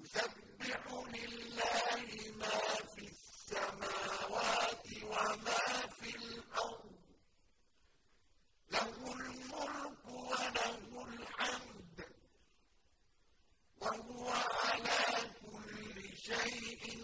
يُسَبِّحُ لِلَّهِ مَا فِي السَّمَاوَاتِ وَمَا فِي الْأَرْضِ ۖ. لَهُ الْمُلْكُ وَلَهُ الْحَمْدُ ۖ وَهُوَ عَلَىٰ كُلِّ شَيْءٍ